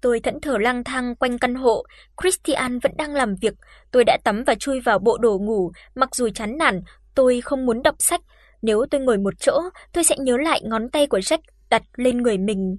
Tôi thẫn thờ lang thang quanh căn hộ, Christian vẫn đang làm việc. Tôi đã tắm và chui vào bộ đồ ngủ, mặc dù chán nản, tôi không muốn đọc sách. Nếu tôi ngồi một chỗ, tôi sẽ nhớ lại ngón tay của Jack đặt lên người mình.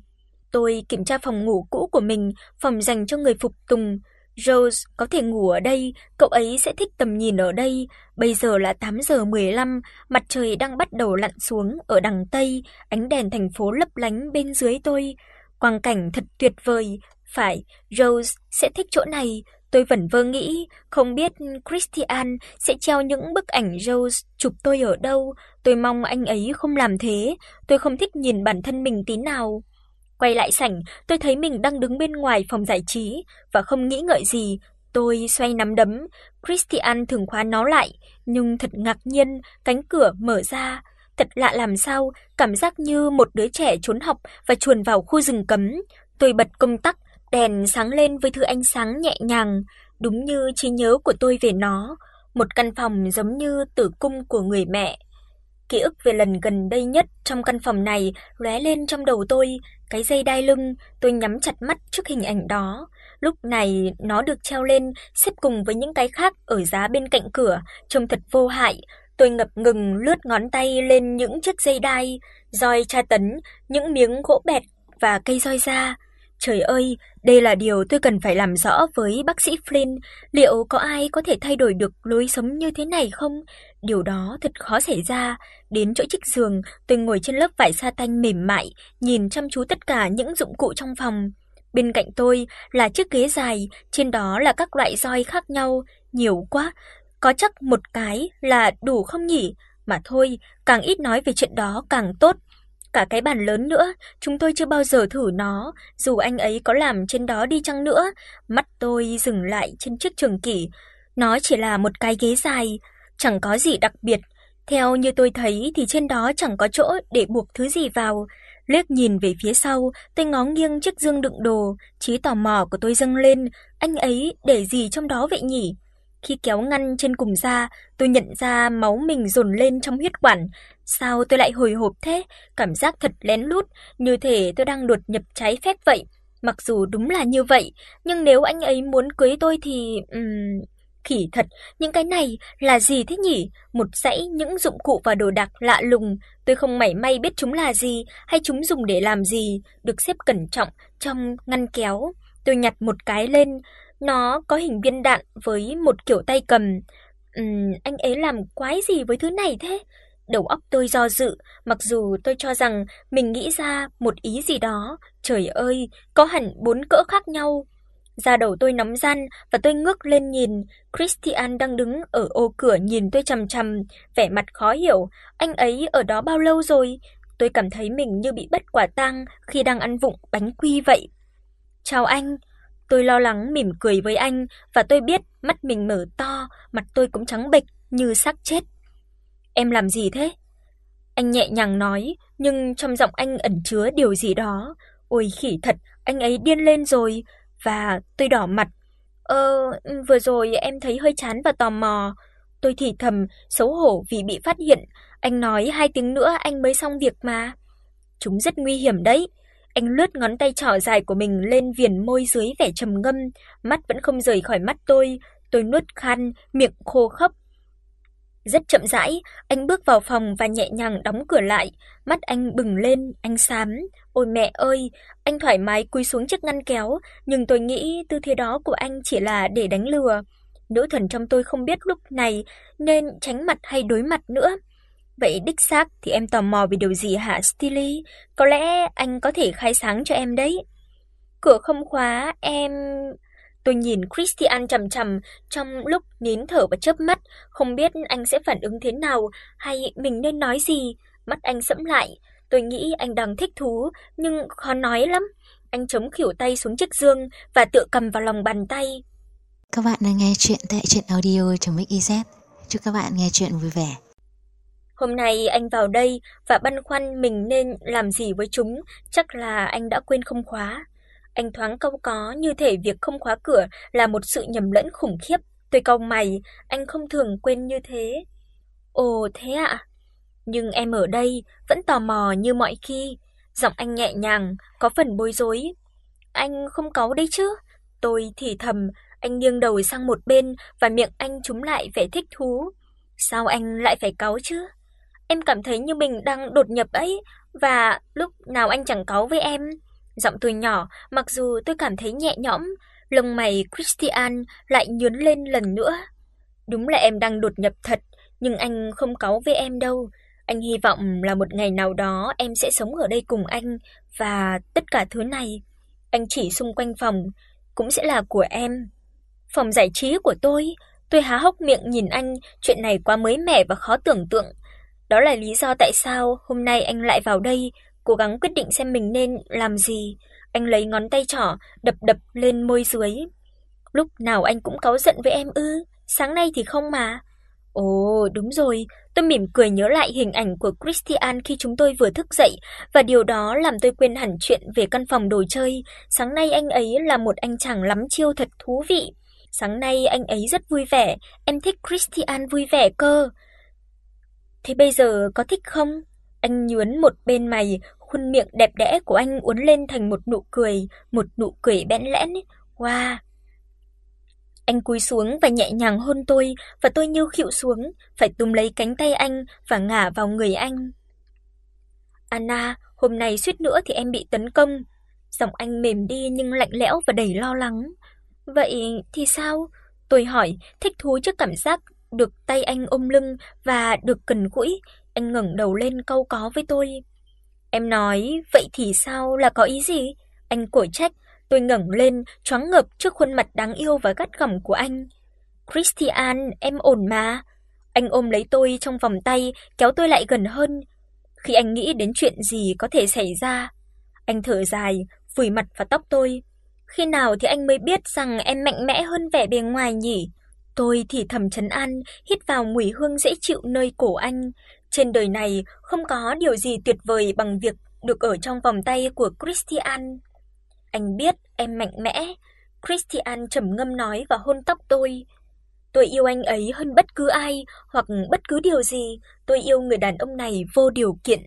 Tôi kiểm tra phòng ngủ cũ của mình, phòng dành cho người phục tùng. Rose có thể ngủ ở đây, cậu ấy sẽ thích tầm nhìn ở đây. Bây giờ là 8 giờ 15, mặt trời đang bắt đầu lặn xuống ở đằng tây, ánh đèn thành phố lấp lánh bên dưới tôi. Quang cảnh thật tuyệt vời, phải, Rose sẽ thích chỗ này. Tôi vẫn vơ nghĩ, không biết Christian sẽ treo những bức ảnh Rose chụp tôi ở đâu. Tôi mong anh ấy không làm thế, tôi không thích nhìn bản thân mình tí nào. Quay lại sảnh, tôi thấy mình đang đứng bên ngoài phòng giải trí và không nghĩ ngợi gì, tôi xoay nắm đấm. Christian thường khóa nó lại, nhưng thật ngạc nhiên, cánh cửa mở ra. Thật lạ làm sao, cảm giác như một đứa trẻ trốn học và chuồn vào khu rừng cấm. Tôi bật công tắc, đèn sáng lên với thứ ánh sáng nhẹ nhàng, đúng như trí nhớ của tôi về nó, một căn phòng giống như tử cung của người mẹ. Ký ức về lần gần đây nhất trong căn phòng này lóe lên trong đầu tôi, cái dây đai lưng, tôi nhắm chặt mắt trước hình ảnh đó. Lúc này nó được treo lên xếp cùng với những cái khác ở giá bên cạnh cửa, trông thật vô hại. Tôi ngập ngừng lướt ngón tay lên những chiếc dây đai, roi tra tấn, những miếng gỗ bẹt và cây roi da. Trời ơi, đây là điều tôi cần phải làm rõ với bác sĩ Flynn, liệu có ai có thể thay đổi được lối sống như thế này không? Điều đó thật khó xảy ra. Đến chỗ chiếc giường, tôi ngồi trên lớp vải sa tanh mềm mại, nhìn chăm chú tất cả những dụng cụ trong phòng. Bên cạnh tôi là chiếc ghế dài, trên đó là các loại roi khác nhau, nhiều quá, có chắc một cái là đủ không nhỉ? Mà thôi, càng ít nói về chuyện đó càng tốt cả cái bàn lớn nữa, chúng tôi chưa bao giờ thử nó, dù anh ấy có làm trên đó đi chăng nữa. Mắt tôi dừng lại trên chiếc trường kỷ, nó chỉ là một cái ghế dài, chẳng có gì đặc biệt. Theo như tôi thấy thì trên đó chẳng có chỗ để buộc thứ gì vào. Liếc nhìn về phía sau, tôi ngó nghiêng chiếc dương đựng đồ, trí tò mò của tôi dâng lên, anh ấy để gì trong đó vậy nhỉ? Khi kéo ngăn trên cùng ra, tôi nhận ra máu mình dồn lên trong huyết quản. Sao tôi lại hồi hộp thế? Cảm giác thật lén lút, như thể tôi đang đột nhập trái phép vậy. Mặc dù đúng là như vậy, nhưng nếu anh ấy muốn cưới tôi thì ừm khỉ thật, những cái này là gì thế nhỉ? Một dãy những dụng cụ và đồ đạc lạ lùng, tôi không mảy may biết chúng là gì hay chúng dùng để làm gì, được xếp cẩn trọng trong ngăn kéo. Tôi nhặt một cái lên, nó có hình viên đạn với một kiểu tay cầm. Ừm, anh ấy làm quái gì với thứ này thế? Đầu óc tôi do dự, mặc dù tôi cho rằng mình nghĩ ra một ý gì đó, trời ơi, có hẳn bốn cỡ khác nhau. Da đầu tôi nóng ran và tôi ngước lên nhìn, Christian đang đứng ở ô cửa nhìn tôi chằm chằm, vẻ mặt khó hiểu, anh ấy ở đó bao lâu rồi? Tôi cảm thấy mình như bị bắt quả tang khi đang ăn vụng bánh quy vậy. "Chào anh." Tôi lo lắng mỉm cười với anh và tôi biết mắt mình mở to, mặt tôi cũng trắng bệch như xác chết. "Em làm gì thế?" Anh nhẹ nhàng nói, nhưng trong giọng anh ẩn chứa điều gì đó. Ôi khỉ thật, anh ấy điên lên rồi và tôi đỏ mặt. "Ờ, vừa rồi em thấy hơi chán và tò mò." Tôi thì thầm, xấu hổ vì bị phát hiện, anh nói hai tiếng nữa anh mới xong việc mà. Chúng rất nguy hiểm đấy. Anh lướt ngón tay trỏ dài của mình lên viền môi dưới vẻ trầm ngâm, mắt vẫn không rời khỏi mắt tôi, tôi nuốt khan, miệng khô khốc. Rất chậm rãi, anh bước vào phòng và nhẹ nhàng đóng cửa lại, mắt anh bừng lên, anh xám. Ôi mẹ ơi, anh thoải mái cúi xuống chiếc ngăn kéo, nhưng tôi nghĩ tư thế đó của anh chỉ là để đánh lừa. Nữ thần trong tôi không biết lúc này nên tránh mặt hay đối mặt nữa. Vậy đích xác thì em tò mò về điều gì hả Steely? Có lẽ anh có thể khai sáng cho em đấy. Cửa không khóa, em Tôi nhìn Christian chằm chằm trong lúc nín thở và chớp mắt, không biết anh sẽ phản ứng thế nào hay mình nên nói gì. Mắt anh sẫm lại, tôi nghĩ anh đang thích thú nhưng khó nói lắm. Anh chống khuỷu tay xuống chiếc giường và tựa cầm vào lòng bàn tay. Các bạn đang nghe chuyện tại truyện audio.mix.iz. Chúc các bạn nghe chuyện vui vẻ. Hôm nay anh vào đây và băn khoăn mình nên làm gì với chúng, chắc là anh đã quên không khóa. Anh thoáng câu có như thể việc không khóa cửa là một sự nhầm lẫn khủng khiếp. Tôi cau mày, anh không thường quên như thế. Ồ thế ạ? Nhưng em ở đây vẫn tò mò như mọi khi. Giọng anh nhẹ nhàng, có phần bối rối. anh không cáu đấy chứ? Tôi thì thầm, anh nghiêng đầu sang một bên và miệng anh trúng lại vẻ thích thú. Sao anh lại phải cáu chứ? Em cảm thấy như mình đang đột nhập ấy và lúc nào anh chẳng cáu với em. Giọng tôi nhỏ, mặc dù tôi cảm thấy nhẹ nhõm, lông mày Christian lại nhướng lên lần nữa. Đúng là em đang đột nhập thật, nhưng anh không cáu với em đâu. Anh hy vọng là một ngày nào đó em sẽ sống ở đây cùng anh và tất cả thứ này, anh chỉ xung quanh phòng cũng sẽ là của em. Phòng giải trí của tôi, tôi há hốc miệng nhìn anh, chuyện này quá mới mẻ và khó tưởng tượng. Đó là lý do tại sao hôm nay anh lại vào đây, cố gắng quyết định xem mình nên làm gì. Anh lấy ngón tay trỏ đập đập lên môi dưới. Lúc nào anh cũng cáu giận với em ư? Sáng nay thì không mà. Ồ, đúng rồi, tôi mỉm cười nhớ lại hình ảnh của Christian khi chúng tôi vừa thức dậy và điều đó làm tôi quên hẳn chuyện về căn phòng đồ chơi. Sáng nay anh ấy là một anh chàng lắm chiêu thật thú vị. Sáng nay anh ấy rất vui vẻ, em thích Christian vui vẻ cơ. Thế bây giờ có thích không? Anh nhướng một bên mày, khuôn miệng đẹp đẽ của anh uốn lên thành một nụ cười, một nụ cười bẽn lẽn. Wow, anh cúi xuống và nhẹ nhàng hôn tôi và tôi như khịu xuống, phải túm lấy cánh tay anh và ngả vào người anh. Anna, hôm nay suýt nữa thì em bị tấn công. Giọng anh mềm đi nhưng lạnh lẽo và đầy lo lắng. Vậy thì sao? Tôi hỏi, thích thú trước cảm giác được tay anh ôm lưng và được cần cũi, Anh ngẩng đầu lên câu có với tôi. Em nói, vậy thì sao là có ý gì? Anh cổ trách, Tôi ngẩng lên, choáng ngợp trước khuôn mặt đáng yêu và gắt gỏng của anh. "Christian, em ổn mà." Anh ôm lấy tôi trong vòng tay, kéo tôi lại gần hơn. Khi anh nghĩ đến chuyện gì có thể xảy ra, anh thở dài, vùi mặt vào tóc tôi. Khi nào thì anh mới biết rằng em mạnh mẽ hơn vẻ bề ngoài nhỉ? Tôi thì thầm trấn an, hít vào mùi hương dễ chịu nơi cổ anh. Trên đời này không có điều gì tuyệt vời bằng việc được ở trong vòng tay của Christian. Anh biết em mạnh mẽ." Christian trầm ngâm nói và hôn tóc tôi. Tôi yêu anh ấy hơn bất cứ ai hoặc bất cứ điều gì, tôi yêu người đàn ông này vô điều kiện.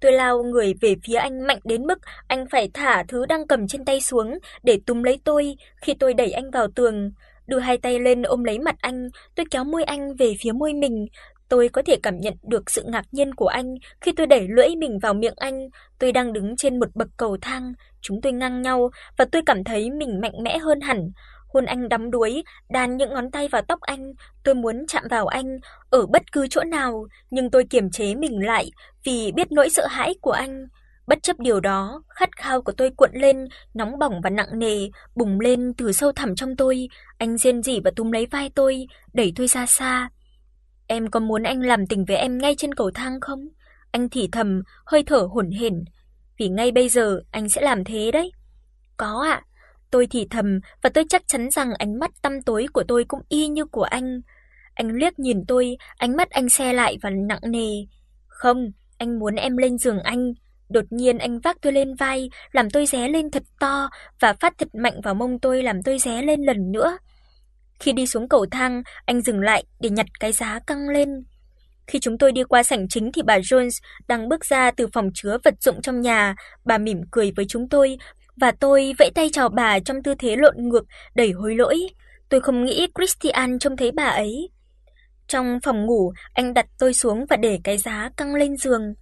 Tôi lao người về phía anh mạnh đến mức anh phải thả thứ đang cầm trên tay xuống để túm lấy tôi khi tôi đẩy anh vào tường. Đưa hai tay lên ôm lấy mặt anh, tôi kéo môi anh về phía môi mình, Tôi có thể cảm nhận được sự ngạc nhiên của anh khi tôi đẩy lưỡi mình vào miệng anh. Tôi đang đứng trên một bậc cầu thang, chúng tôi ngang nhau và tôi cảm thấy mình mạnh mẽ hơn hẳn. Hôn anh đắm đuối, đan những ngón tay vào tóc anh, tôi muốn chạm vào anh ở bất cứ chỗ nào, nhưng tôi kiềm chế mình lại vì biết nỗi sợ hãi của anh. Bất chấp điều đó, khát khao của tôi cuộn lên, nóng bỏng và nặng nề, bùng lên từ sâu thẳm trong tôi. Anh rên rỉ và túm lấy vai tôi, đẩy tôi ra xa. Em có muốn anh làm tình với em ngay trên cầu thang không? Anh thì thầm, hơi thở hổn hển, vì ngay bây giờ anh sẽ làm thế đấy. Có ạ. Tôi thì thầm và tôi chắc chắn rằng ánh mắt tăm tối của tôi cũng y như của anh. Anh liếc nhìn tôi, ánh mắt anh xe lại và nặng nề. "Không, anh muốn em lên giường anh." Đột nhiên anh vác tôi lên vai, làm tôi ré lên thật to và phát thật mạnh vào mông tôi làm tôi ré lên lần nữa. Khi đi xuống cầu thang, anh dừng lại để nhặt cái giá căng lên. Khi chúng tôi đi qua sảnh chính thì bà Jones đang bước ra từ phòng chứa vật dụng trong nhà, bà mỉm cười với chúng tôi và tôi vẫy tay chào bà trong tư thế lộn ngược đầy hối lỗi. Tôi không nghĩ Christian trông thấy bà ấy. Trong phòng ngủ, anh đặt tôi xuống và để cái giá căng lên giường.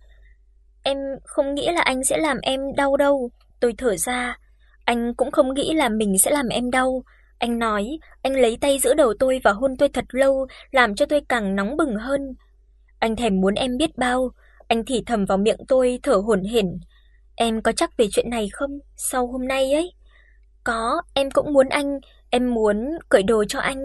Em không nghĩ là anh sẽ làm em đau đâu, tôi thở ra. Anh cũng không nghĩ là mình sẽ làm em đau. Anh nói, anh lấy tay giữ đầu tôi và hôn tôi thật lâu, làm cho tôi càng nóng bừng hơn. Anh thèm muốn em biết bao, anh thì thầm vào miệng tôi thở hổn hển. Em có chắc về chuyện này không, sau hôm nay ấy? Có, em cũng muốn anh, em muốn cởi đồ cho anh.